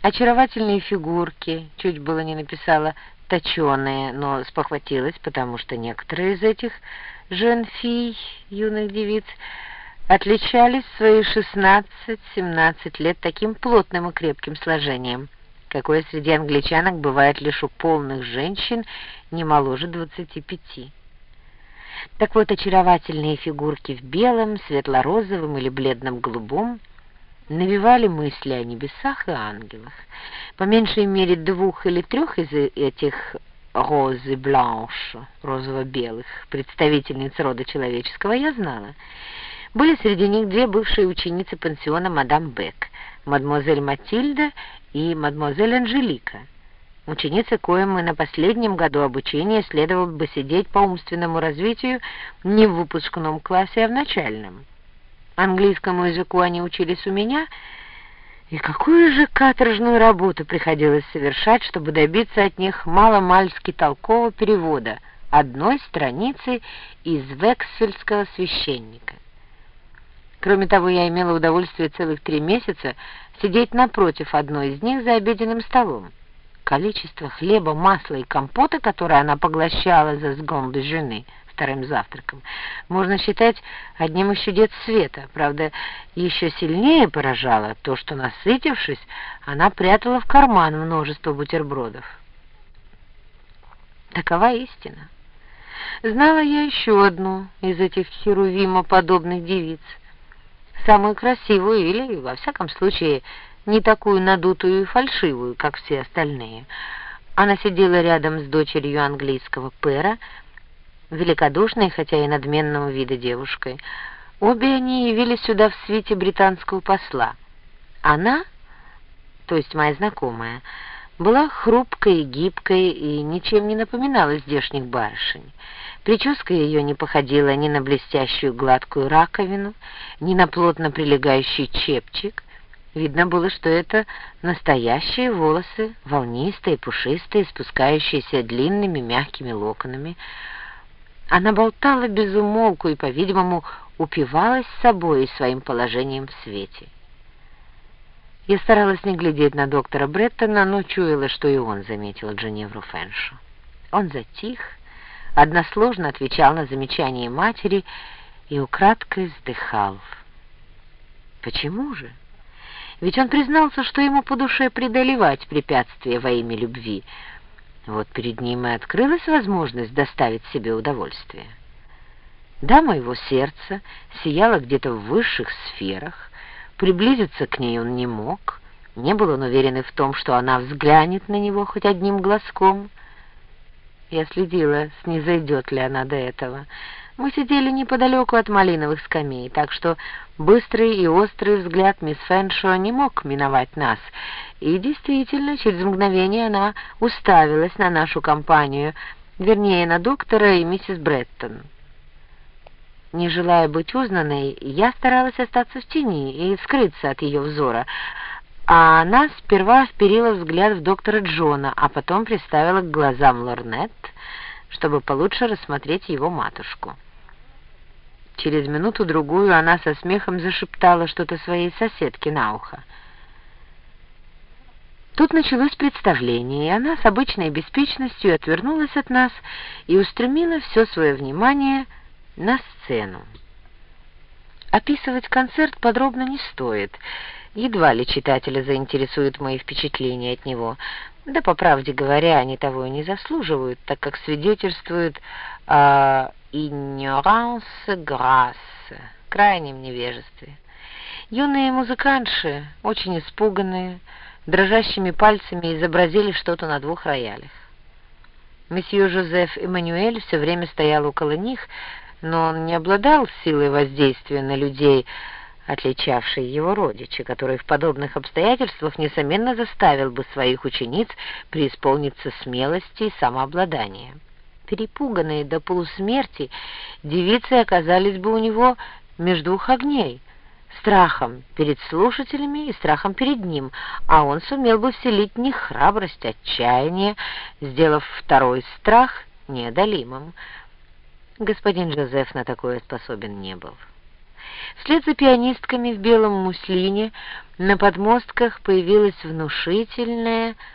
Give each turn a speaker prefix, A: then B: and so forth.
A: Очаровательные фигурки, чуть было не написала точеные, но спохватилась, потому что некоторые из этих женфий, юных девиц, отличались в свои 16-17 лет таким плотным и крепким сложением, какое среди англичанок бывает лишь у полных женщин не моложе 25. Так вот, очаровательные фигурки в белом, светло-розовом или бледном-голубом навевали мысли о небесах и ангелах. По меньшей мере двух или трех из этих розы бланш, розово-белых, представительниц рода человеческого я знала. Были среди них две бывшие ученицы пансиона мадам Бек, мадемуазель Матильда и мадемуазель Анжелика, ученицы, коим мы на последнем году обучения следовало бы сидеть по умственному развитию не в выпускном классе, а в начальном. Английскому языку они учились у меня, и какую же каторжную работу приходилось совершать, чтобы добиться от них маломальски толкового перевода одной страницы из вексельского священника. Кроме того, я имела удовольствие целых три месяца сидеть напротив одной из них за обеденным столом. Количество хлеба, масла и компота, которое она поглощала за сгон жены — вторым завтраком, можно считать одним из чудес света. Правда, еще сильнее поражало то, что, насытившись, она прятала в карман множество бутербродов. Такова истина. Знала я еще одну из этих херувимоподобных девиц, самую красивую или, во всяком случае, не такую надутую и фальшивую, как все остальные. Она сидела рядом с дочерью английского пэра, великодушной, хотя и надменного вида девушкой. Обе они явились сюда в свете британского посла. Она, то есть моя знакомая, была хрупкой гибкой и ничем не напоминала здешних барышень. Прическа ее не походила ни на блестящую гладкую раковину, ни на плотно прилегающий чепчик. Видно было, что это настоящие волосы, волнистые, пушистые, спускающиеся длинными мягкими локонами, она болтала без умолку и, по-видимому, упивалась собой и своим положением в свете. Я старалась не глядеть на доктора Бреттона, но чуяла, что и он заметил Дженевру Фэншу. Он затих, односложно отвечал на замечания матери и украдкой вздыхал. Почему же? Ведь он признался, что ему по душе преодолевать препятствия во имя любви — вот перед ним и открылась возможность доставить себе удовольствие. Да, моего сердца сияло где-то в высших сферах, приблизиться к ней он не мог, не был он уверен и в том, что она взглянет на него хоть одним глазком. Я следила, снизойдет ли она до этого, мы сидели неподалеку от малиновых скамей, так что быстрый и острый взгляд мисс Фэншо не мог миновать нас. И действительно, через мгновение она уставилась на нашу компанию, вернее, на доктора и миссис Бреттон. Не желая быть узнанной, я старалась остаться в тени и скрыться от ее взора, а она сперва вперила взгляд в доктора Джона, а потом приставила к глазам Лорнет, чтобы получше рассмотреть его матушку. Через минуту-другую она со смехом зашептала что-то своей соседке на ухо. Тут началось представление, и она с обычной беспечностью отвернулась от нас и устремила все свое внимание на сцену. Описывать концерт подробно не стоит. Едва ли читателя заинтересуют мои впечатления от него. Да, по правде говоря, они того и не заслуживают, так как свидетельствуют о ignorance grasse, крайнем невежестве. Юные музыкантши, очень испуганные, дрожащими пальцами изобразили что-то на двух роялях. Месье Жозеф Эммануэль все время стоял около них, но он не обладал силой воздействия на людей, отличавшей его родича, который в подобных обстоятельствах, несомненно, заставил бы своих учениц преисполниться смелости и самообладания перепуганные до полусмерти, девицы оказались бы у него между двух огней, страхом перед слушателями и страхом перед ним, а он сумел бы вселить в них храбрость, отчаяние, сделав второй страх неодолимым. Господин Жозеф на такое способен не был. Вслед за пианистками в белом муслине на подмостках появилась внушительная,